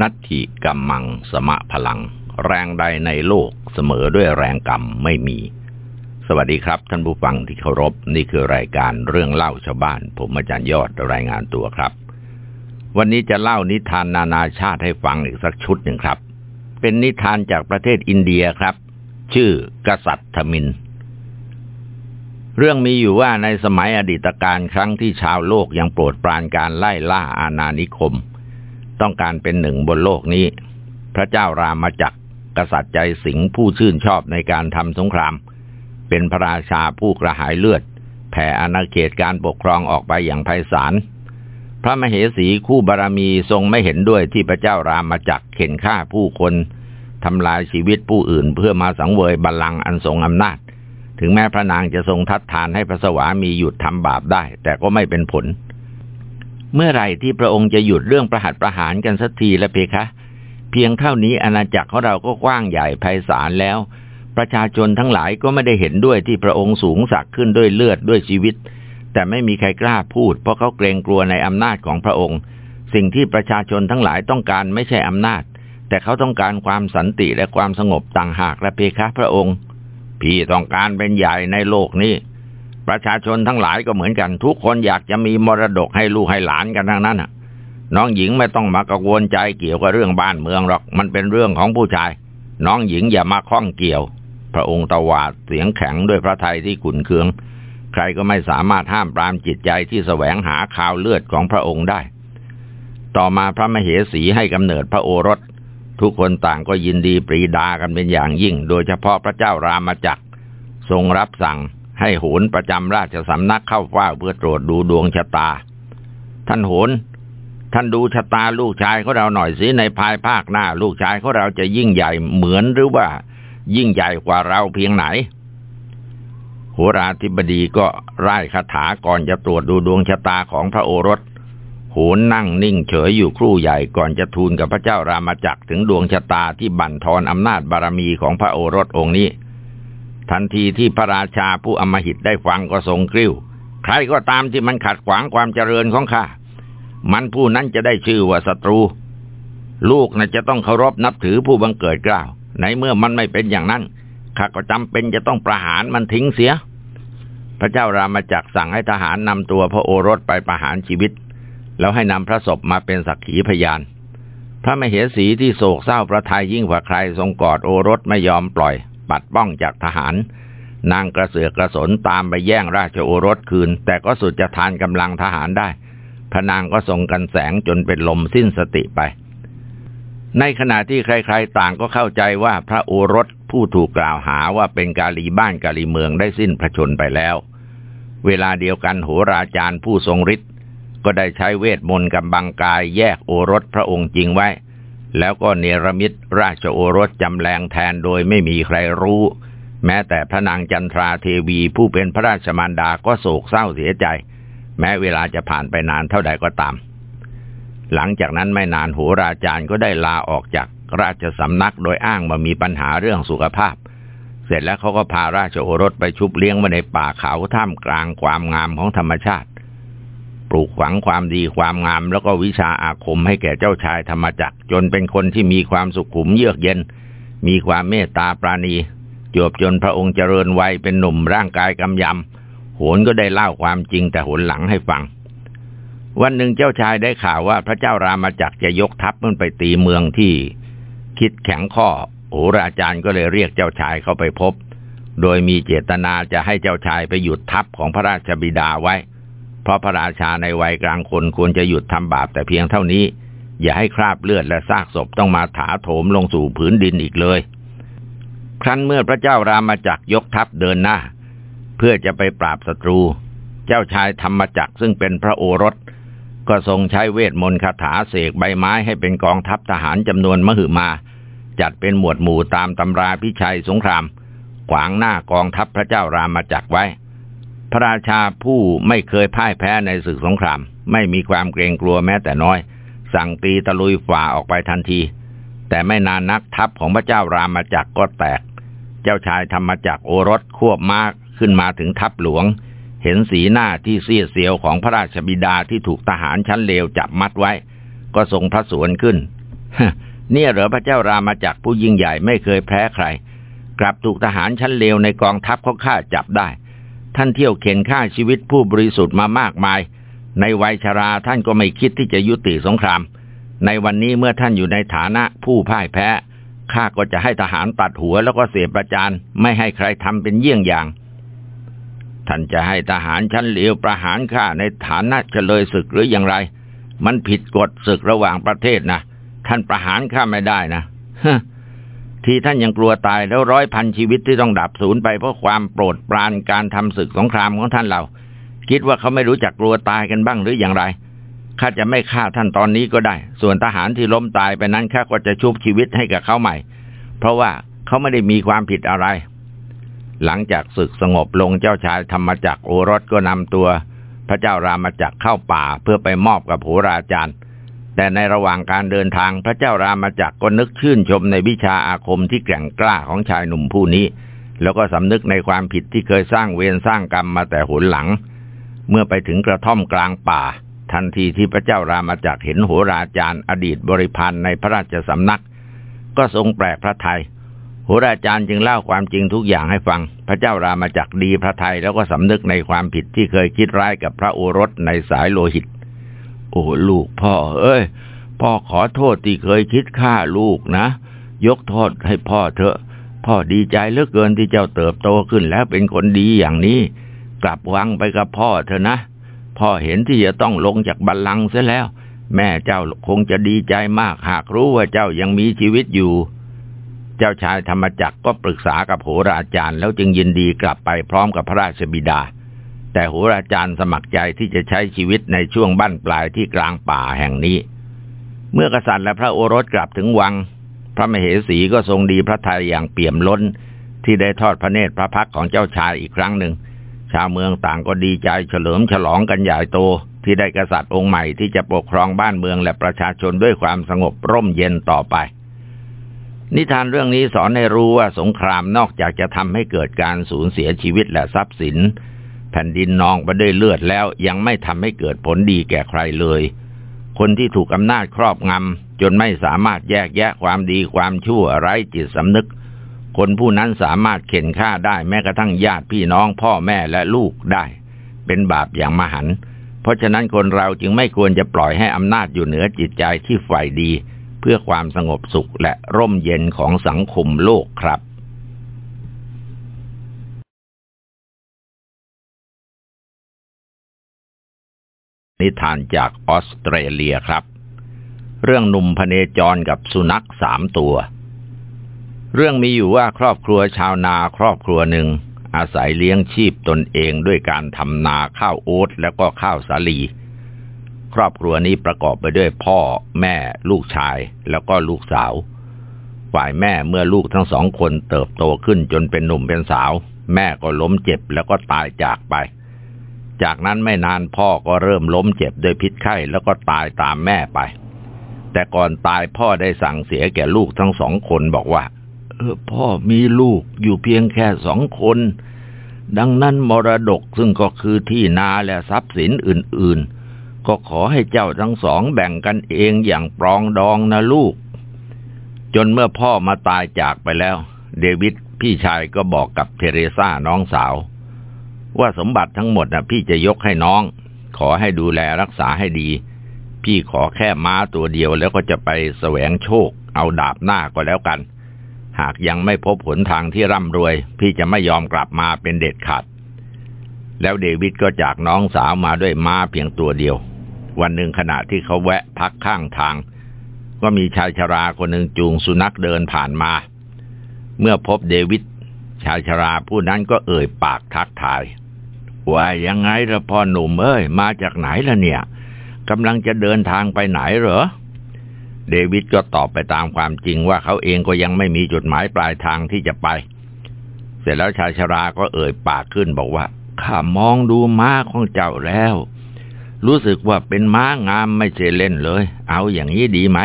นัตถิกัมมังสมะพลัง แรงใดในโลกเสมอด้วยแรงกรรมไม่มี สวัสดีครับท่านผู้ฟังที่เคารพนี่คือรายการเรื่องเล่าชาวบ้าน ผมอาจารย์ยอดรายงานตัวครับ วันนี้จะเล่านิทานนานาชาติให้ฟังอีกสักชุดหนึ่งครับ เป็นนิทานจากประเทศอินเดียครับ ชื่อกษัตริย์ทมิน เรื่องมีอยู่ว่าในสมัยอดีตการครั้งที่ชาวโลกยังโปรดปรานการไล่ล่าอาณานิคม ต้องการเป็นหนึ่งบนโลกนี้ พระเจ้ารามาจักรกษัตริย์ใจสิงห์ผู้ชื่นชอบในการทำสงคราม เป็นพระราชาผู้กระหายเลือด แผ่อาณาเขตการปกครองออกไปอย่างไพศาลพระมเหสีคู่บารมีทรงไม่เห็นด้วยที่พระเจ้ารามาจักรเข็นฆ่าผู้คนทำลายชีวิตผู้อื่นเพื่อมาสังเวยบัลลังก์อันทรงอำนาจ ถึงแม้พระนางจะทรงทัดทานให้พระสวามีหยุดทำบาปได้ แต่ก็ไม่เป็นผล เมื่อไหร่ที่พระองค์จะหยุดเรื่องประหัตประหารกันสักทีละเพคะ เพียงเท่านี้อาณาจักรของเราก็กว้างใหญ่ไพศาลแล้ว ประชาชนทั้งหลายก็ไม่ได้เห็นด้วยที่พระองค์สูงสักขึ้นด้วยเลือดด้วยชีวิต แต่ไม่มีใครกล้าพูด เพราะเขาเกรงกลัวในอำนาจของพระองค์ สิ่งที่ประชาชนทั้งหลายต้องการไม่ใช่อำนาจ แต่เขาต้องการความสันติและความสงบต่างหากและเพคะพระองค์ พี่ต้องการเป็นใหญ่ในโลกนี้ ประชาชนทั้งหลายก็เหมือนกัน ทุกคนอยากจะมีมรดกให้ลูกให้หลานกันทั้งนั้นน่ะ น้องหญิงไม่ต้องมากังวลใจเกี่ยวกับเรื่องบ้านเมืองหรอกมันเป็นเรื่องของผู้ชาย น้องหญิงอย่ามาข้องเกี่ยว พระองค์ตวาดเสียงแข็งด้วยพระทัยที่ขุนเคือง ใครก็ไม่สามารถห้ามปรามจิตใจที่แสวงหาข่าวเลือดของพระองค์ได้ ต่อมาพระมเหสีให้กำเนิดพระโอรส ทุกคนต่างก็ยินดีปรีดากันเป็นอย่างยิ่ง โดยเฉพาะพระเจ้ารามาจักรทรงรับสั่ง ให้โหนประจำราชสำนักเข้าเฝ้าเพื่อตรวจดูดวงชะตา ท่านโหน ท่านดูชะตาลูกชายของเราหน่อยสิในภายภาคหน้า ลูกชายของเราจะยิ่งใหญ่เหมือนหรือว่า ยิ่งใหญ่กว่าเราเพียงไหนโหราธิบดีก็ไร้คาถาก่อนจะตรวจดูดวงชะตาของพระโอรสโหนนั่งนิ่งเฉยอยู่ครู่ใหญ่ก่อนจะทูลกับพระเจ้ารามาจักรถึงดวงชะตาที่บั่นทอนอำนาจบารมีของพระโอรสองค์นี้ ทันทีที่พระราชาผู้อมหิตได้ฟังก็ทรงกริ้ว ใครก็ตามที่มันขัดขวางความเจริญของข้า มันผู้นั้นจะได้ชื่อว่าศัตรู ลูกน่ะจะต้องเคารพนับถือผู้บังเกิดกล้าว ในเมื่อมันไม่เป็นอย่างนั้นข้าก็จำเป็นจะต้องประหารมันทิ้งเสีย พระเจ้ารามาจักสั่งให้ทหารนำตัวพระโอรสไปประหารชีวิต แล้วให้นำพระศพมาเป็นสักขีพยาน พระมเหสีที่โศกเศร้าประทัยยิ่งกว่าใครทรงกอดโอรสไม่ยอมปล่อย ปัดป้องจากทหาร นางกระเสือกกระสนตามไปแย่งราชโอรสคืน แต่ก็สุดจะทานกำลังทหารได้ พระนางก็ทรงกันแสงจนเป็นลมสิ้นสติไป ในขณะที่ใครๆ ต่างก็เข้าใจว่าพระโอรสผู้ถูกกล่าวหาว่าเป็นกาลีบ้านกาลีเมืองได้สิ้นพระชนไปแล้ว เวลาเดียวกันโหราจารย์ผู้ทรงฤทธิ์ก็ได้ใช้เวทมนต์กำบังกายแยกโอรสพระองค์จริงไว้ แล้วก็เนรมิตราชโอรสจำแรงแทนโดยไม่มีใครรู้ แม้แต่พระนางจันทราเทวีผู้เป็นพระราชมารดาก็โศกเศร้าเสียใจ แม้เวลาจะผ่านไปนานเท่าใดก็ตาม หลังจากนั้นไม่นานโหราจารย์ก็ได้ลาออกจากราชสำนักโดยอ้างมามีปัญหาเรื่องสุขภาพ เสร็จแล้วเขาก็พาราชโอรสไปชุบเลี้ยงไว้ในป่าเขาท่ามกลางความงามของธรรมชาติ ปลูกฝังความดีความงาม แล้วก็วิชาอาคมให้แก่เจ้าชายธรรมจักร จนเป็นคนที่มีความสุขุมเยือกเย็น มีความเมตตาปราณี จวบจนพระองค์เจริญวัยเป็นหนุ่มร่างกายกำยำโหนก็ได้เล่าความจริงแต่หนหลังให้ฟัง วันหนึ่งเจ้าชายได้ข่าวว่าพระเจ้ารามาจักรจะยกทัพมันไปตีเมืองที่ คิดแข็งข้อโหราจารย์ก็เลยเรียกเจ้าชายเข้าไปพบ โดยมีเจตนาจะให้เจ้าชายไปหยุดทัพของพระราชบิดาไว้ เพราะพระราชาในวัยกลางคนควรจะหยุดทำบาปแต่เพียงเท่านี้ อย่าให้คราบเลือดและซากศพต้องมาถาโถมลงสู่ผืนดินอีกเลย ครั้นเมื่อพระเจ้ารามาจักยกทัพเดินหน้า เพื่อจะไปปราบศัตรู เจ้าชายธรรมจักซึ่งเป็นพระโอรส ก็ทรงใช้เวทมนต์คาถาเสกใบไม้ให้เป็นกองทัพทหารจำนวนมหึมา จัดเป็นหมวดหมู่ตามตำราพิชัยสงคราม ขวางหน้ากองทัพพระเจ้ารามาจักไว้ พระราชาผู้ไม่เคยพ่ายแพ้ในศึกสงคราม ไม่มีความเกรงกลัวแม้แต่น้อย สั่งตีตะลุยฝ่าออกไปทันที แต่ไม่นานนักทัพของพระเจ้ารามาจักรก็แตก เจ้าชายธรรมจักรโอรสควบมากขึ้นมาถึงทัพหลวง เห็นสีหน้าที่เสียเสียวของพระราชบิดาที่ถูกทหารชั้นเลวจับมัดไว้ ก็ทรงพระสวนขึ้นเนี่ยเหรอพระเจ้ารามาจากผู้ยิ่งใหญ่ไม่เคยแพ้ใคร กลับถูกทหารชั้นเลวในกองทัพเขาฆ่าจับได้ ท่านเที่ยวเข็นฆ่าชีวิตผู้บริสุทธิ์มามากมาย ในวัยชราท่านก็ไม่คิดที่จะยุติสงคราม ในวันนี้เมื่อท่านอยู่ในฐานะผู้พ่ายแพ้ข้าก็จะให้ทหารตัดหัวแล้วก็เสียประจานไม่ให้ใครทำเป็นเยี่ยงอย่าง ท่านจะให้ทหารชั้นเหลวประหารข้าในฐานะเฉลยศึกหรืออย่างไร มันผิดกฎศึกระหว่างประเทศนะท่านประหารข้าไม่ได้นะ ที่ท่านยังกลัวตายแล้วร้อยพันชีวิตที่ต้องดับสูญไปเพราะความโปรดปรานการทำศึกสงครามของท่านเรา คิดว่าเขาไม่รู้จักกลัวตายกันบ้างหรืออย่างไรข้าจะไม่ฆ่าท่านตอนนี้ก็ได้ ส่วนทหารที่ล้มตายไปนั้นข้าก็จะชุบชีวิตให้กับเขาใหม่ เพราะว่าเขาไม่ได้มีความผิดอะไร หลังจากศึกสงบลงเจ้าชายธรรมจักรโอรสก็นำตัว พระเจ้ารามจักรเข้าป่าเพื่อไปมอบกับโหราจารย์ แต่ในระหว่างการเดินทางพระเจ้ารามาจักรก็นึกชื่นชมในวิชาอาคมที่แกร่งกล้าของชายหนุ่มผู้นี้ แล้วก็สำนึกในความผิดที่เคยสร้างเวรสร้างกรรมมาแต่หนหลัง เมื่อไปถึงกระท่อมกลางป่า ทันทีที่พระเจ้ารามาจักรเห็นโหราจารย์ อดีตบริพันธ์ในพระราชสำนัก ก็ทรงแปลกพระทยัยโหราจารย์จึงเล่าความจริงทุกอย่างให้ฟัง พระเจ้ารามาจักรดีพระทัยแล้วก็สำนึกในความผิดที่เคยคิดร้ายกับพระโอรสในสายโลหิต โอ้ลูกพ่อ เอ้ย พ่อขอโทษที่เคยคิดฆ่าลูกนะ ยกโทษให้พ่อเถอะ พ่อดีใจเหลือเกินที่เจ้าเติบโตขึ้นแล้วเป็นคนดีอย่างนี้ กลับวังไปกับพ่อเถอะนะ พ่อเห็นที่จะต้องลงจากบัลลังก์เสียแล้ว แม่เจ้าคงจะดีใจมากหากรู้ว่าเจ้ายังมีชีวิตอยู่ เจ้าชายธรรมจักรก็ปรึกษากับโหราจารย์ แล้วจึงยินดีกลับไปพร้อมกับพระราชบิดา แต่โหราจารย์สมัครใจที่จะใช้ชีวิตในช่วงบั้นปลายที่กลางป่าแห่งนี้ เมื่อกษัตริย์และพระโอรสกลับถึงวัง พระมเหสีก็ทรงดีพระทัยอย่างเปี่ยมล้น ที่ได้ทอดพระเนตรพระพักของเจ้าชายอีกครั้งหนึ่ง ชาวเมืองต่างก็ดีใจเฉลิมฉลองกันใหญ่โตที่ได้กษัตริย์องค์ใหม่ที่จะปกครองบ้านเมืองและประชาชนด้วยความสงบร่มเย็นต่อไปนิทานเรื่องนี้สอนให้รู้ว่าสงครามนอกจากจะทำให้เกิดการสูญเสียชีวิตและทรัพย์สิน แผ่นดินนองไปด้วยเลือดแล้วยังไม่ทำให้เกิดผลดีแก่ใครเลย คนที่ถูกอำนาจครอบงำจนไม่สามารถแยกแยะความดีความชั่วไร้จิตสำนึก คนผู้นั้นสามารถเข็นฆ่าได้แม้กระทั่งญาติพี่น้องพ่อแม่และลูกได้ เป็นบาปอย่างมหันเพราะฉะนั้นคนเราจึงไม่ควรจะปล่อยให้อำนาจอยู่เหนือจิตใจที่ฝ่ายดี เพื่อความสงบสุขและร่มเย็นของสังคมโลกครับ นิทานจากออสเตรเลียครับ เรื่องหนุ่มพเนจรกับสุนัขสามตัว เรื่องมีอยู่ว่าครอบครัวชาวนาครอบครัวหนึ่ง อาศัยเลี้ยงชีพตนเองด้วยการทำนาข้าวโอ๊ตแล้วก็ข้าวสาลี ครอบครัวนี้ประกอบไปด้วยพ่อ แม่ ลูกชายแล้วก็ลูกสาว ฝ่ายแม่เมื่อลูกทั้งสองคนเติบโตขึ้นจนเป็นหนุ่มเป็นสาว แม่ก็ล้มเจ็บแล้วก็ตายจากไป จากนั้นไม่นานพ่อก็เริ่มล้มเจ็บด้วยพิษไข้แล้วก็ตายตามแม่ไป แต่ก่อนตายพ่อได้สั่งเสียแก่ลูกทั้งสองคนบอกว่าเออพ่อมีลูกอยู่เพียงแค่สองคน ดังนั้นมรดกซึ่งก็คือที่นาและทรัพย์สินอื่น ๆ ก็ขอให้เจ้าทั้งสองแบ่งกันเองอย่างปรองดองนะลูก จนเมื่อพ่อมาตายจากไปแล้ว เดวิดพี่ชายก็บอกกับเทเรซาน้องสาว ว่าสมบัติทั้งหมดนะพี่จะยกให้น้อง ขอให้ดูแลรักษาให้ดี พี่ขอแค่ม้าตัวเดียวแล้วก็จะไปแสวงโชค เอาดาบหน้าก็แล้วกัน หากยังไม่พบหนทางที่ร่ำรวย พี่จะไม่ยอมกลับมาเป็นเด็ดขาดแล้วเดวิดก็จากน้องสาวมาด้วยม้าเพียงตัวเดียว วันหนึ่งขณะที่เขาแวะพักข้างทาง ก็มีชายชราคนหนึ่งจูงสุนัขเดินผ่านมา เมื่อพบเดวิดชายชราผู้นั้นก็เอ่ยปากทักทาย ว่ายังไงละพ่อหนุ่มเอ้ย มาจากไหนล่ะเนี่ยกำลังจะเดินทางไปไหนเหรอ เดวิดก็ตอบไปตามความจริงว่าเขาเองก็ยังไม่มีจุดหมายปลายทางที่จะไป เสร็จแล้วชายชราก็เอ่ยปากขึ้นบอกว่าข้ามองดูม้าของเจ้าแล้ว รู้สึกว่าเป็นม้างามไม่ใช่เล่นเลย เอาอย่างนี้ดีไหม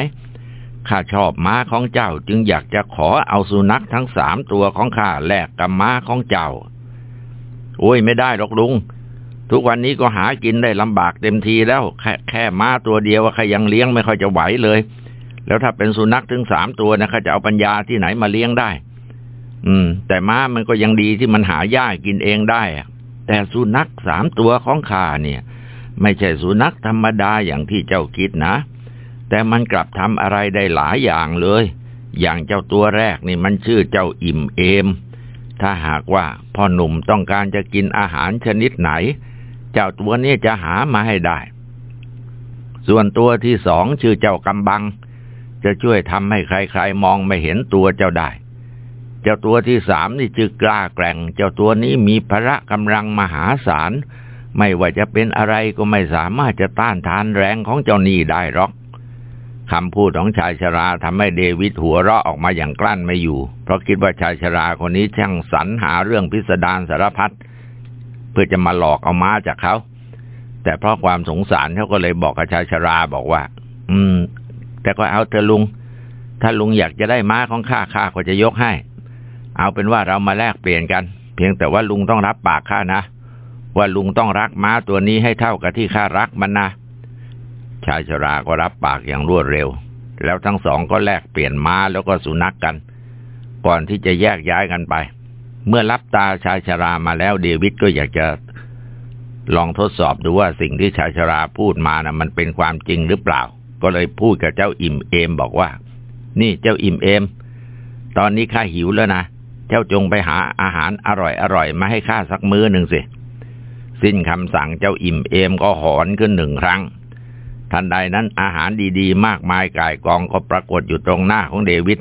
ข้าชอบม้าของเจ้าจึงอยากจะขอเอาสุนัขทั้งสามตัวของข้าแลกกับม้าของเจ้า โอ้ยไม่ได้หรอกลุง ทุกวันนี้ก็หากินได้ลำบากเต็มทีแล้วแค่แค่ม้าตัวเดียวว่าใครยังเลี้ยงไม่ค่อยจะไหวเลย แล้วถ้าเป็นสุนัขถึงสามตัวนะเขาจะเอาปัญญาที่ไหนมาเลี้ยงได้ อืม แต่ม้ามันก็ยังดีที่มันหาหญ้ากินเองได้แต่สุนัขสามตัวของข้าเนี่ย ไม่ใช่สุนัขธรรมดาอย่างที่เจ้าคิดนะ แต่มันกลับทำอะไรได้หลายอย่างเลย อย่างเจ้าตัวแรกนี่มันชื่อเจ้าอิ่มเอม ถ้าหากว่าพ่อหนุ่มต้องการจะกินอาหารชนิดไหน เจ้าตัวนี้จะหามาให้ได้ ส่วนตัวที่สองชื่อเจ้ากำบัง จะช่วยทำให้ใครๆมองไม่เห็นตัวเจ้าได้ เจ้าตัวที่สามนี่ชื่อกล้าแกร่ง เจ้าตัวนี้มีพละกำลังมหาศาล ไม่ว่าจะเป็นอะไรก็ไม่สามารถจะต้านทานแรงของเจ้านี่ได้หรอก คำพูดของชายชราทำให้เดวิดหัวเราะออกมาอย่างกลั้นไม่อยู่ เพราะคิดว่าชายชราคนนี้ช่างสรรหาเรื่องพิสดารสารพัดเพื่อจะมาหลอกเอาม้าจากเขา แต่เพราะความสงสารเขาก็เลยบอกกับชายชราบอกว่า อืม แต่ก็เอาเธอลุง ถ้าลุงอยากจะได้ม้าของข้าข้าก็จะยกให้ เอาเป็นว่าเรามาแลกเปลี่ยนกัน เพียงแต่ว่าลุงต้องรับปากข้านะ ว่าลุงต้องรักม้าตัวนี้ให้เท่ากับที่ข้ารักมันนะ ชายชราก็รับปากอย่างรวดเร็ว แล้วทั้งสองก็แลกเปลี่ยนม้าแล้วก็สุนัขกกัน ก่อนที่จะแยกย้ายกันไป เมื่อรับตาชายชรามาแล้วเดวิดก็อยากจะลองทดสอบดูว่าสิ่งที่ชายชราพูดมานะ่ะมันเป็นความจริงหรือเปล่า ก็เลยพูดกับเจ้าอิ่มเอมบอกว่า นี่เจ้าอิ่มเอม ตอนนี้ข้าหิวแล้วนะ เจ้าจงไปหาอาหารอร่อยอร่อยมาให้ข้าสักมื้อหนึ่งสิ สิ้นคำสั่งเจ้าอิ่มเอมก็หอนขึ้นหนึ่งครั้ง ทันใดนั้นอาหารดีๆ มากมายก่ายกองก็ปรากฏอยู่ตรงหน้าของเดวิด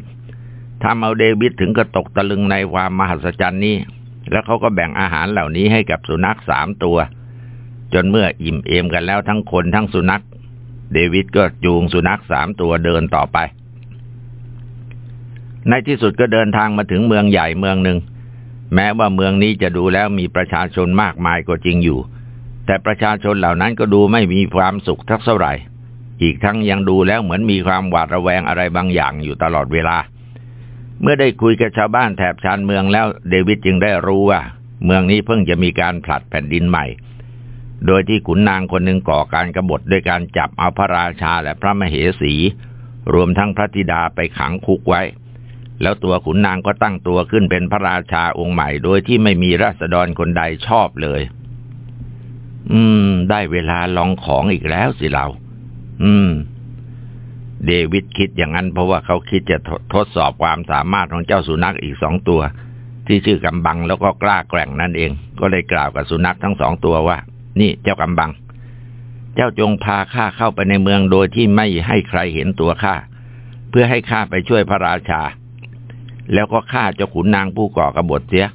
ทำเอาเดวิดถึงกระตกตะลึงในความมหัศจรรย์นี้ แล้วเขาก็แบ่งอาหารเหล่านี้ให้กับสุนัขสามตัว จนเมื่ออิ่มเอมกันแล้วทั้งคนทั้งสุนัข เดวิดก็จูงสุนัขสามตัวเดินต่อไป ในที่สุดก็เดินทางมาถึงเมืองใหญ่เมืองหนึ่ง แม้ว่าเมืองนี้จะดูแล้วมีประชาชนมากมายก็จริงอยู่ แต่ประชาชนเหล่านั้นก็ดูไม่มีความสุขทักเท่าไหร่ อีกทั้งยังดูแล้วเหมือนมีความหวาดระแวงอะไรบางอย่างอยู่ตลอดเวลา เมื่อได้คุยกับชาวบ้านแถบชานเมืองแล้ว เดวิดจึงได้รู้ว่า เมืองนี้เพิ่งจะมีการผลัดแผ่นดินใหม่ โดยที่ขุนนางคนหนึ่งก่อการกรบฏด้วยการจับเอาพระราชาและพระมเหสี รวมทั้งพระธิดาไปขังคุกไว้ แล้วตัวขุนนางก็ตั้งตัวขึ้นเป็นพระราชาองค์ใหม่ โดยที่ไม่มีราษฎรคนใดชอบเลย อืม ได้เวลาลองของอีกแล้วสิเรา อืม เดวิดคิดอย่างนั้นเพราะว่าเขาคิดจะทดสอบความสามารถของเจ้าสุนัขอีกสองตัว ที่ชื่อกำบังแล้วก็กล้าแกร่งนั่นเอง ก็เลยกล่าวกับสุนัขทั้งสองตัวว่า นี่เจ้ากำบัง เจ้าจงพาข้าเข้าไปในเมืองโดยที่ไม่ให้ใครเห็นตัวข้าเพื่อให้ข้าไปช่วยพระราชา แล้วก็ฆ่าเจ้าขุนนางผู้ก่อกบฏเสีย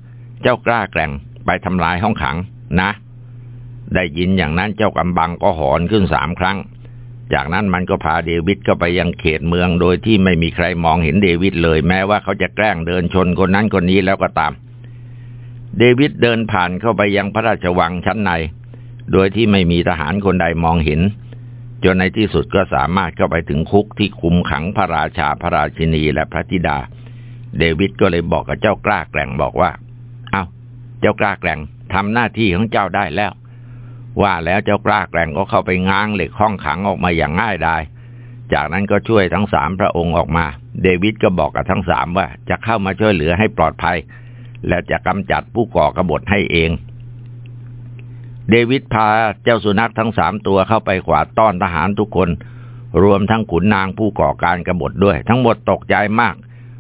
เจ้ากล้าแกร่งไปทำลายห้องขังนะ ได้ยินอย่างนั้นเจ้ากำบังก็หอนขึ้นสามครั้ง จากนั้นมันก็พาเดวิดเข้าไปยังเขตเมืองโดยที่ไม่มีใครมองเห็นเดวิดเลยแม้ว่าเขาจะแกล้งเดินชนคนนั้นคนนี้แล้วก็ตาม เดวิดเดินผ่านเข้าไปยังพระราชวังชั้นใน โดยที่ไม่มีทหารคนใดมองเห็น จนในที่สุดก็สามารถเข้าไปถึงคุกที่คุมขังพระราชาพระราชินีและพระธิดา เดวิดก็เลยบอกกับเจ้ากล้าแกร่งบอกว่า เอา้า เจ้ากล้าแกร่งทำหน้าที่ของเจ้าได้แล้ว ว่าแล้วเจ้ากล้าแกร่งก็เข้าไปง้างเหล็กห้องขังออกมาอย่างง่ายดาย จากนั้นก็ช่วยทั้งสามพระองค์ออกมา เดวิดก็บอกกับทั้งสามว่าจะเข้ามาช่วยเหลือให้ปลอดภัย และจะกำจัดผู้ก่อกบฏให้เอง เดวิดพาเจ้าสุนัขทั้งสามตัวเข้าไปขวาดต้อนทหารทุกคน รวมทั้งขุนนางผู้ก่อการกบฏด้วย ทั้งหมดตกใจมาก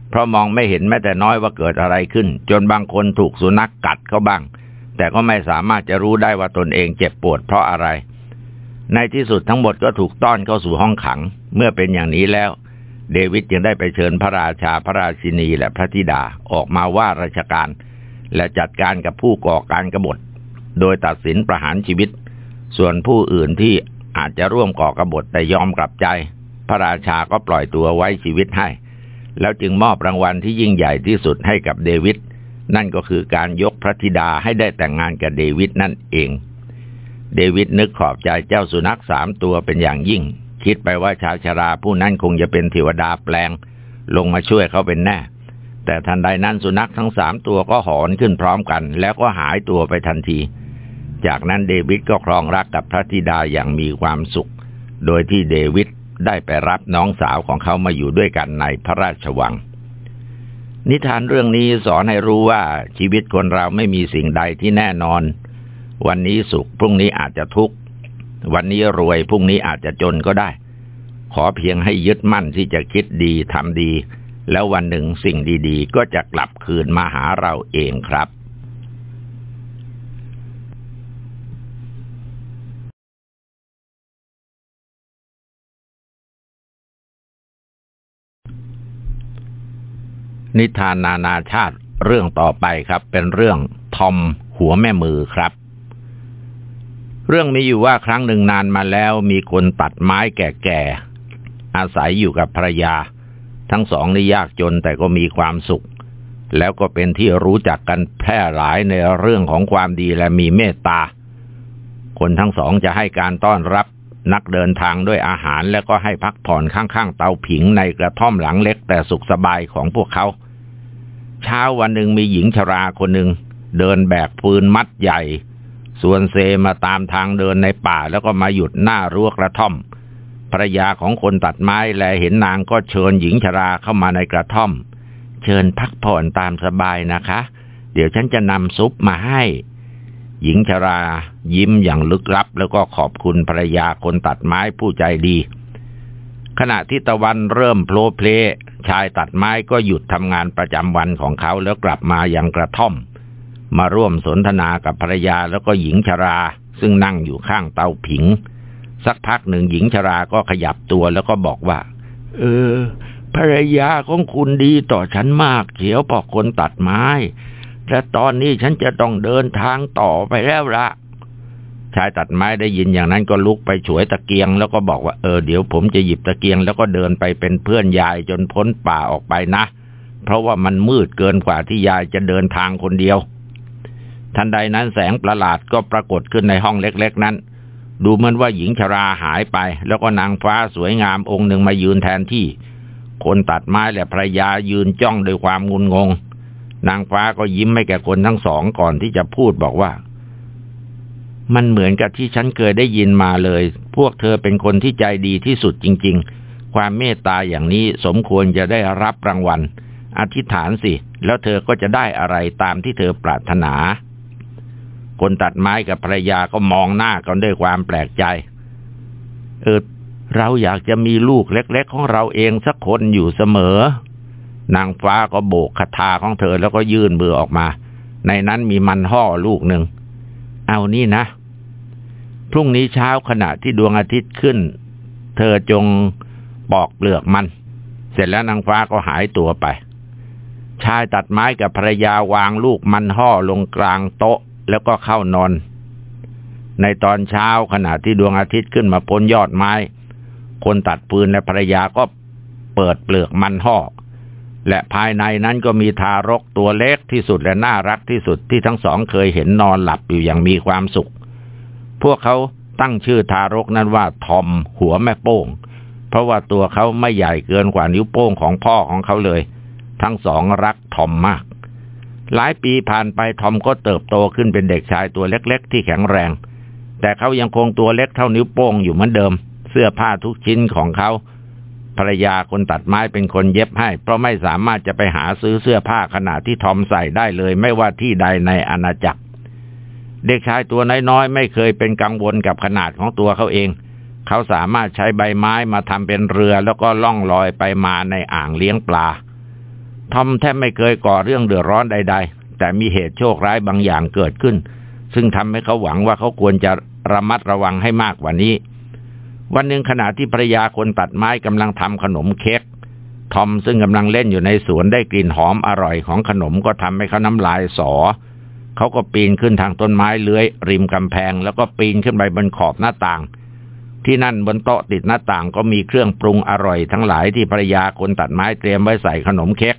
เพราะมองไม่เห็นแม้แต่น้อยว่าเกิดอะไรขึ้น จนบางคนถูกสุนัขกกัดเขาบ้าง แต่ก็ไม่สามารถจะรู้ได้ว่าตนเองเจ็บปวดเพราะอะไร ในที่สุดทั้งหมดก็ถูกต้อนเข้าสู่ห้องขัง เมื่อเป็นอย่างนี้แล้ว เดวิดจึงได้ไปเชิญพระราชาพระราชินีและพระธิดาออกมาว่าราชการ และจัดการกับผู้ก่อการกรบฏ โดยตัดสินประหารชีวิต ส่วนผู้อื่นที่อาจจะร่วมก่อกรบฏแต่ยอมกลับใจ พระราชาก็ปล่อยตัวไว้ชีวิตให้ แล้วจึงมอบรางวัลที่ยิ่งใหญ่ที่สุดให้กับเดวิด นั่นก็คือการยกพระธิดาให้ได้แต่งงานกับเดวิดนั่นเอง เดวิดนึกขอบใจเจ้าสุนัขสามตัวเป็นอย่างยิ่ง คิดไปว่าชาวชราผู้นั้นคงจะเป็นเทวดาแปลง ลงมาช่วยเขาเป็นแน่ แต่ทันใดนั้นสุนัขทั้งสามตัวก็หอนขึ้นพร้อมกัน แล้วก็หายตัวไปทันที จากนั้นเดวิดก็ครองรักกับพระธิดาอย่างมีความสุข โดยที่เดวิดได้ไปรับน้องสาวของเขามาอยู่ด้วยกันในพระราชวัง นิทานเรื่องนี้สอนให้รู้ว่าชีวิตคนเราไม่มีสิ่งใดที่แน่นอน วันนี้สุขพรุ่งนี้อาจจะทุกข์ วันนี้รวยพรุ่งนี้อาจจะจนก็ได้ ขอเพียงให้ยึดมั่นที่จะคิดดีทำดี แล้ววันหนึ่งสิ่งดีๆ ก็จะกลับคืนมาหาเราเองครับ นิทานนานาชาติเรื่องต่อไปครับ เป็นเรื่องทอมหัวแม่มือครับ เรื่องมีอยู่ว่าครั้งหนึ่งนานมาแล้วมีคนตัดไม้แก่ๆอาศัยอยู่กับภรรยา ทั้งสองนี่ยากจนแต่ก็มีความสุข แล้วก็เป็นที่รู้จักกันแพร่หลายในเรื่องของความดีและมีเมตตา คนทั้งสองจะให้การต้อนรับนักเดินทางด้วยอาหารแล้วก็ให้พักผ่อนข้างๆ เตาผิงในกระท่อมหลังเล็กแต่สุขสบายของพวกเขา เช้าวันหนึ่งมีหญิงชราคนหนึ่งเดินแบกปืนมัดใหญ่ ส่วนเซมาตามทางเดินในป่าแล้วก็มาหยุดหน้ารั้วกระท่อมภรยาของคนตัดไม้แลเห็นนางก็เชิญหญิงชราเข้ามาในกระท่อม เชิญพักผ่อนตามสบายนะคะ เดี๋ยวฉันจะนำซุปมาให้ หญิงชรายิ้มอย่างลึกลับ แล้วก็ขอบคุณภรยาคนตัดไม้ผู้ใจดี ขณะที่ตะวันเริ่มโผล่เพลชายตัดไม้ก็หยุดทำงานประจำวันของเขาแล้วกลับมายังกระท่อม มาร่วมสนทนากับภรรยาแล้วก็หญิงชรา ซึ่งนั่งอยู่ข้างเตาผิง สักพักหนึ่งหญิงชราก็ขยับตัวแล้วก็บอกว่า เออ ภรรยาของคุณดีต่อฉันมากเขียวพอคนตัดไม้แต่ตอนนี้ฉันจะต้องเดินทางต่อไปแล้วละ ชายตัดไม้ได้ยินอย่างนั้นก็ลุกไปฉวยตะเกียง แล้วก็บอกว่าเออเดี๋ยวผมจะหยิบตะเกียง แล้วก็เดินไปเป็นเพื่อนยายจนพ้นป่าออกไปนะ เพราะว่ามันมืดเกินกว่าที่ยายจะเดินทางคนเดียว ทันใดนั้นแสงประหลาดก็ปรากฏขึ้นในห้องเล็ก ๆ นั้น ดูเหมือนว่าหญิงชราหายไป แล้วก็นางฟ้าสวยงามองค์หนึ่งมายืนแทนที่ คนตัดไม้และภรยายืนจ้องด้วยความงุนงง นางฟ้าก็ยิ้มให้แก่คนทั้งสองก่อนที่จะพูดบอกว่า มันเหมือนกับที่ฉันเคยได้ยินมาเลย พวกเธอเป็นคนที่ใจดีที่สุดจริง ๆ ความเมตตาอย่างนี้สมควรจะได้รับรางวัล อธิษฐานสิ แล้วเธอก็จะได้อะไรตามที่เธอปรารถนา คนตัดไม้กับภรรยาก็มองหน้ากันด้วยความแปลกใจ เออ เราอยากจะมีลูกเล็ก ๆ ของเราเองสักคนอยู่เสมอ นางฟ้าก็โบกคาถาของเธอแล้วก็ยื่นมือออกมา ในนั้นมีมันห่อลูกหนึ่ง เอานี่นะ พรุ่งนี้เช้าขณะที่ดวงอาทิตย์ขึ้น เธอจงปอกเปลือกมัน เสร็จแล้วนางฟ้าก็หายตัวไป ชายตัดไม้กับภรรยาวางลูกมันห่อลงกลางโต๊ะแล้วก็เข้านอน ในตอนเช้าขณะที่ดวงอาทิตย์ขึ้นมาพ้นยอดไม้ คนตัดปืนและภรรยาก็เปิดเปลือกมันห่อ และภายในนั้นก็มีทารกตัวเล็กที่สุดและน่ารักที่สุดที่ทั้งสองเคยเห็นนอนหลับอยู่อย่างมีความสุข พวกเขาตั้งชื่อทารกนั้นว่าทอมหัวแม่โป้ง เพราะว่าตัวเขาไม่ใหญ่เกินกว่านิ้วโป้งของพ่อของเขาเลย ทั้งสองรักทอมมาก หลายปีผ่านไปทอมก็เติบโตขึ้นเป็นเด็กชายตัวเล็กๆ ที่แข็งแรง แต่เขายังคงตัวเล็กเท่านิ้วโป้งอยู่เหมือนเดิม เสื้อผ้าทุกชิ้นของเขา ภรรยาคนตัดไม้เป็นคนเย็บให้ เพราะไม่สามารถจะไปหาซื้อเสื้อผ้าขนาดที่ทอมใส่ได้เลย ไม่ว่าที่ใดในอาณาจักร เด็กชายตัวน้อยๆ ไม่เคยเป็นกังวลกับขนาดของตัวเขาเอง เขาสามารถใช้ใบไม้มาทำเป็นเรือแล้วก็ล่องลอยไปมาในอ่างเลี้ยงปลา ทอมแทบไม่เคยก่อเรื่องเดือดร้อนใด ๆ แต่มีเหตุโชคร้ายบางอย่างเกิดขึ้น ซึ่งทำให้เขาหวังว่าเขาควรจะระมัดระวังให้มากกว่านี้ วันหนึ่งขณะที่ภรรยาคนตัดไม้กำลังทำขนมเค้กทอมซึ่งกำลังเล่นอยู่ในสวนได้กลิ่นหอมอร่อยของขนมก็ทำให้เขาน้ำลายสอ เขาก็ปีนขึ้นทางต้นไม้เลื้อย ริมกำแพง แล้วก็ปีนขึ้นไปบนขอบหน้าต่าง ที่นั่นบนโต๊ะติดหน้าต่างก็มีเครื่องปรุงอร่อยทั้งหลายที่ภรรยาคนตัดไม้เตรียมไว้ใส่ขนมเค้ก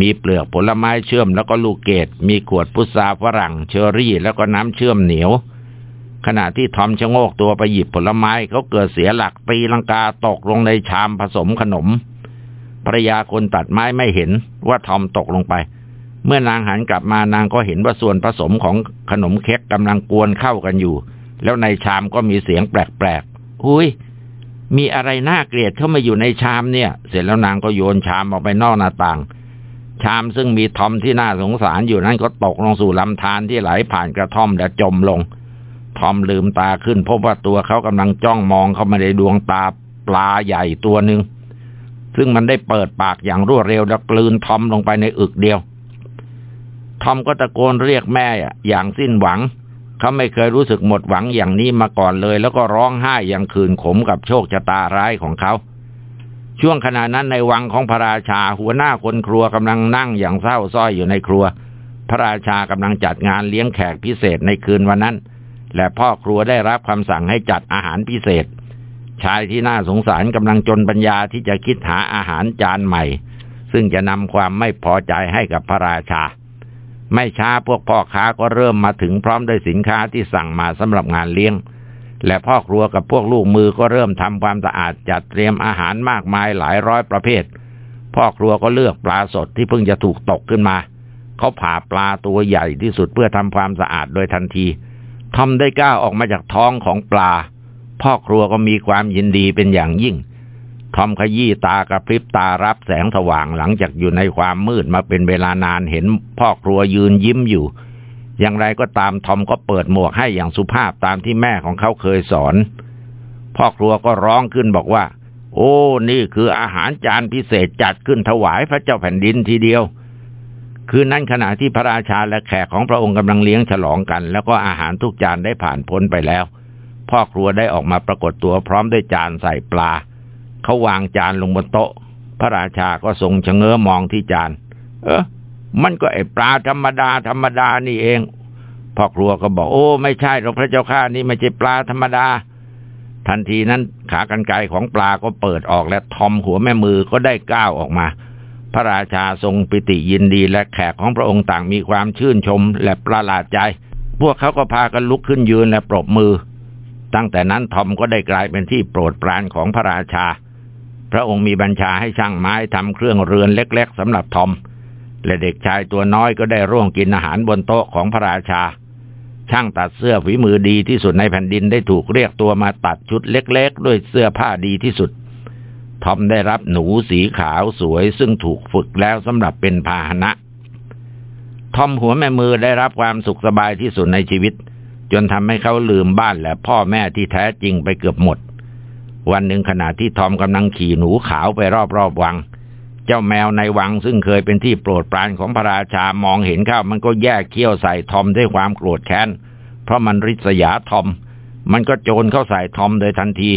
มีเปลือกผลไม้เชื่อมแล้วก็ลูกเกดมีขวดพุทราฝรั่งเชอรี่ แล้วก็น้ำเชื่อมเหนียว ขณะที่ทอมชะโงกตัวไปหยิบผลไม้เขาเกิดเสียหลักตีลังกาตกลงในชามผสมขนมภรรยาคนตัดไม้ไม่เห็นว่าทอมตกลงไป เมื่อนางหันกลับมานางก็เห็นว่าส่วนผสมของขนมเค้กกำลังกวนเข้ากันอยู่ แล้วในชามก็มีเสียงแปลกๆอุ้ยมีอะไรน่าเกลียดเข้ามาอยู่ในชามเนี่ย เสร็จแล้วนางก็โยนชามออกไปนอกหน้าต่าง ชามซึ่งมีทอมที่น่าสงสารอยู่นั้นก็ตกลงสู่ลำธารที่ไหลผ่านกระท่อมและจมลง ทอมลืมตาขึ้น พบว่าตัวเขากำลังจ้องมองเข้ามาในดวงตาปลาใหญ่ตัวหนึ่งซึ่งมันได้เปิดปากอย่างรวดเร็วและกลืนทอมลงไปในอึกเดียว ทอมก็ตะโกนเรียกแม่อย่างสิ้นหวัง เขาไม่เคยรู้สึกหมดหวังอย่างนี้มาก่อนเลย แล้วก็ร้องไห้อย่างคืนขมกับโชคชะตาร้ายของเขา ช่วงขณะนั้นในวังของพระราชาหัวหน้าคนครัวกำลังนั่งอย่างเศร้าส้อยอยู่ในครัว พระราชากำลังจัดงานเลี้ยงแขกพิเศษในคืนวันนั้น และพ่อครัวได้รับคำสั่งให้จัดอาหารพิเศษ ชายที่น่าสงสารกำลังจนปัญญาที่จะคิดหาอาหารจานใหม่ ซึ่งจะนำความไม่พอใจให้กับพระราชา ไม่ช้าพวกพ่อค้าก็เริ่มมาถึงพร้อมด้วยสินค้าที่สั่งมาสำหรับงานเลี้ยง และพ่อครัวกับพวกลูกมือก็เริ่มทำความสะอาดจัดเตรียมอาหารมากมายหลายร้อยประเภท พ่อครัวก็เลือกปลาสดที่เพิ่งจะถูกตกขึ้นมา เขาผ่าปลาตัวใหญ่ที่สุดเพื่อทำความสะอาดโดยทันที ทำได้ก้าวออกมาจากท้องของปลา พ่อครัวก็มีความยินดีเป็นอย่างยิ่ง ทอมขยี้ตากระพริบตารับแสงสว่างหลังจากอยู่ในความมืดมาเป็นเวลานานเห็นพ่อครัวยืนยิ้มอยู่ อย่างไรก็ตามทอมก็เปิดหมวกให้อย่างสุภาพตามที่แม่ของเขาเคยสอน พ่อครัวก็ร้องขึ้นบอกว่า โอ้ นี่คืออาหารจานพิเศษจัดขึ้นถวายพระเจ้าแผ่นดินทีเดียว คืนนั้นขณะที่พระราชาและแขกของพระองค์กำลังเลี้ยงฉลองกัน แล้วก็อาหารทุกจานได้ผ่านพ้นไปแล้ว พ่อครัวได้ออกมาปรากฏตัวพร้อมด้วยจานใส่ปลา เขาวางจานลงบนโต๊ะ พระราชาก็ทรงชะเง้อมองที่จาน เออมันก็ไอปลาธรรมดาธรรมดานี่เอง พ่อครัวก็บอกโอ้ ไม่ใช่หรอกพระเจ้าข้านี่ไม่ใช่ปลาธรรมดา ทันทีนั้นขากรรไกรของปลาก็เปิดออกและทอมหัวแม่มือก็ได้ก้าวออกมา พระราชาทรงปิติยินดีและแขกของพระองค์ต่างมีความชื่นชมและประหลาดใจ พวกเขาก็พากันลุกขึ้นยืนและปรบมือ ตั้งแต่นั้นทอมก็ได้กลายเป็นที่โปรดปรานของพระราชา พระองค์มีบัญชาให้ช่างไม้ทำเครื่องเรือนเล็กๆสำหรับทอม และเด็กชายตัวน้อยก็ได้ร่วงกินอาหารบนโต๊ะของพระราชา ช่างตัดเสื้อฝีมือดีที่สุดในแผ่นดินได้ถูกเรียกตัวมาตัดชุดเล็ก ๆ ด้วยเสื้อผ้าดีที่สุด ทอมได้รับหนูสีขาวสวยซึ่งถูกฝึกแล้วสำหรับเป็นพาหนะ ทอมหัวแม่มือได้รับความสุขสบายที่สุดในชีวิต จนทำให้เขาลืมบ้านและพ่อแม่ที่แท้จริงไปเกือบหมด วันหนึ่งขณะที่ทอมกำลังขี่หนูขาวไปรอบๆวัง เจ้าแมวในวังซึ่งเคยเป็นที่โปรดปรานของพระราชามองเห็นเข้ามันก็แยกเขี้ยวใส่ทอมด้วยความโกรธแค้น เพราะมันริษยาทอม มันก็โจรเข้าใส่ทอมโดยทันที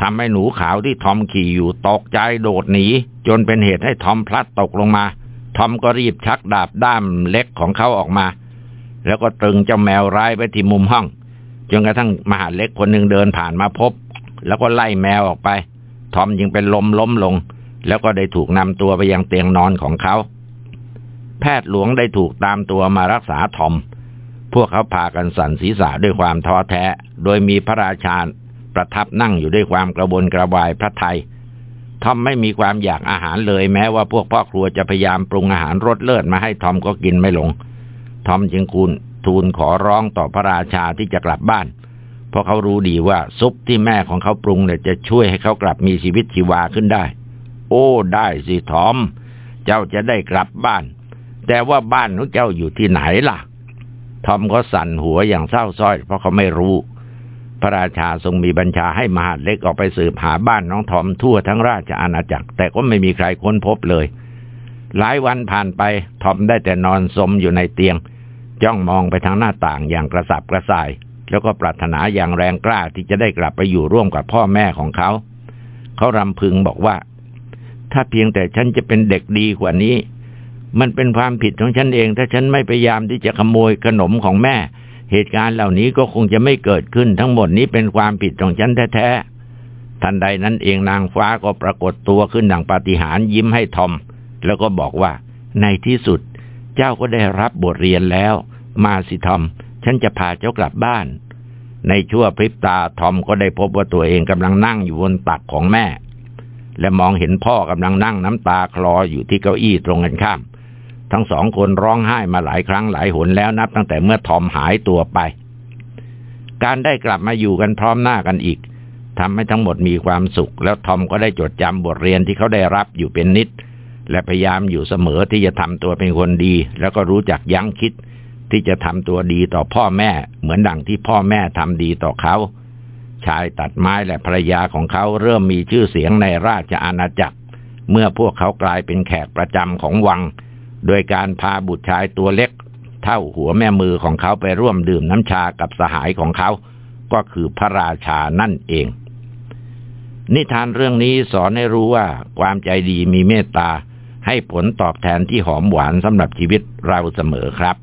ทำให้หนูขาวที่ทอมขี่อยู่ตกใจโดดหนี จนเป็นเหตุให้ทอมพลัดตกลงมา ทอมก็รีบชักดาบด้ามเล็กของเขาออกมา แล้วก็ตรึงเจ้าแมวร้ายไปที่มุมห้อง จนกระทั่งมหาเล็กคนหนึ่งเดินผ่านมาพบ แล้วก็ไล่แมวออกไป ทอมจึงเป็นลมล้มลง แล้วก็ได้ถูกนำตัวไปยังเตียงนอนของเขา แพทย์หลวงได้ถูกตามตัวมารักษาทอมพวกเขาพากันสั่นศีรษะด้วยความท้อแท้ โดยมีพระราชา ประทับนั่งอยู่ด้วยความกระบนกระวายพระไทยทอมไม่มีความอยากอาหารเลยแม้ว่าพวกพ่อครัวจะพยายามปรุงอาหารรสเลิศมาให้ทอมก็กินไม่ลง ทอมจึงคูณทูลขอร้องต่อพระราชาที่จะกลับบ้าน เพราะเขารู้ดีว่าซุปที่แม่ของเขาปรุงเนี่ยจะช่วยให้เขากลับมีชีวิตชีวาขึ้นได้ โอ้ได้สิทอม เจ้าจะได้กลับบ้าน แต่ว่าบ้านของเจ้าอยู่ที่ไหนล่ะ ทอมก็สั่นหัวอย่างเศร้าส้อยเพราะเขาไม่รู้ พระราชาทรงมีบัญชาให้มหาเล็กออกไปสืบหาบ้านน้องทอมทั่วทั้งราชอาณาจักร แต่ก็ไม่มีใครค้นพบเลย หลายวันผ่านไปทอมได้แต่นอนสมอยู่ในเตียง จ้องมองไปทางหน้าต่างอย่างกระสับกระส่าย แล้วก็ปรารถนาอย่างแรงกล้าที่จะได้กลับไปอยู่ร่วมกับพ่อแม่ของเขา เขารำพึงบอกว่า ถ้าเพียงแต่ฉันจะเป็นเด็กดีกว่านี้ มันเป็นความผิดของฉันเอง ถ้าฉันไม่พยายามที่จะขโมยขนมของแม่ เหตุการณ์เหล่านี้ก็คงจะไม่เกิดขึ้นทั้งหมดนี้เป็นความผิดของฉันแท้ๆทันใดนั้นเองนางฟ้าก็ปรากฏตัวขึ้นดังปาฏิหาริย์ยิ้มให้ทอม แล้วก็บอกว่า ในที่สุด เจ้าก็ได้รับบทเรียนแล้ว มาสิทอม ฉันจะพาเจ้ากลับบ้าน ในชั่วพริบตาทอมก็ได้พบว่าตัวเองกำลังนั่งอยู่บนตักของแม่ และมองเห็นพ่อกำลังนั่งน้ำตาคลออยู่ที่เก้าอี้ตรงกันข้าม ทั้งสองคนร้องไห้มาหลายครั้งหลายหนแล้วนับตั้งแต่เมื่อทอมหายตัวไป การได้กลับมาอยู่กันพร้อมหน้ากันอีกทำให้ทั้งหมดมีความสุข แล้วทอมก็ได้จดจำบทเรียนที่เขาได้รับอยู่เป็นนิด และพยายามอยู่เสมอที่จะทำตัวเป็นคนดี แล้วก็รู้จักยั้งคิด ที่จะทำตัวดีต่อพ่อแม่ เหมือนดังที่พ่อแม่ทำดีต่อเขา ชายตัดไม้และภรรยาของเขาเริ่มมีชื่อเสียงในราชอาณาจักร เมื่อพวกเขากลายเป็นแขกประจำของวัง โดยการพาบุตรชายตัวเล็ก เท่าหัวแม่มือของเขาไปร่วมดื่มน้ำชากับสหายของเขา ก็คือพระราชานั่นเอง นิทานเรื่องนี้สอนให้รู้ว่าความใจดีมีเมตตาให้ผลตอบแทนที่หอมหวานสำหรับชีวิตเราเสมอครับ